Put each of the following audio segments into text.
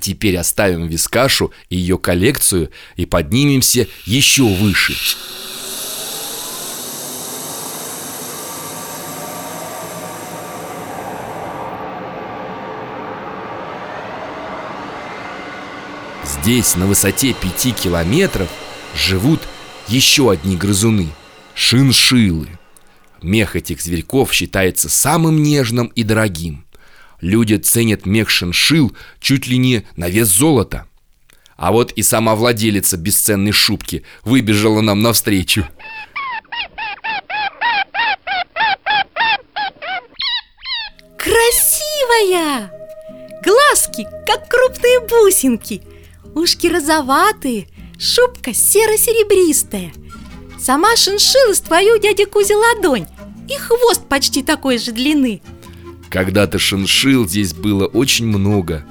Теперь оставим Вискашу и ее коллекцию и поднимемся еще выше. Здесь, на высоте пяти километров, живут еще одни грызуны – шиншиллы. Мех этих зверьков считается самым нежным и дорогим. Люди ценят мех шиншилл чуть ли не на вес золота. А вот и сама владелица бесценной шубки выбежала нам навстречу. Красивая! Глазки, как крупные бусинки Ушки розоватые, шубка серо-серебристая Сама шиншилла с твою дядя Кузя ладонь И хвост почти такой же длины Когда-то шиншил здесь было очень много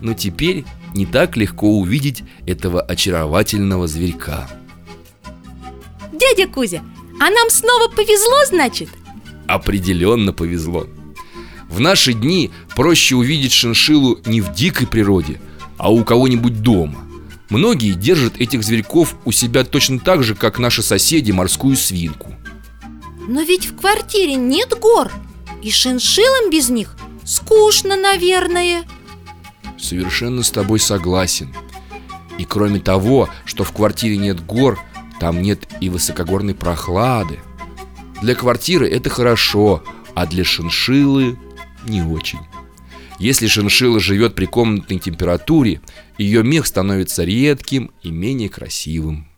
Но теперь не так легко увидеть этого очаровательного зверька. Дядя Кузя, а нам снова повезло, значит? Определенно повезло. В наши дни проще увидеть шиншиллу не в дикой природе, а у кого-нибудь дома. Многие держат этих зверьков у себя точно так же, как наши соседи морскую свинку. Но ведь в квартире нет гор И шиншиллам без них? Скучно, наверное. Совершенно с тобой согласен. И кроме того, что в квартире нет гор, там нет и высокогорной прохлады. Для квартиры это хорошо, а для шиншиллы не очень. Если шиншилла живет при комнатной температуре, ее мех становится редким и менее красивым.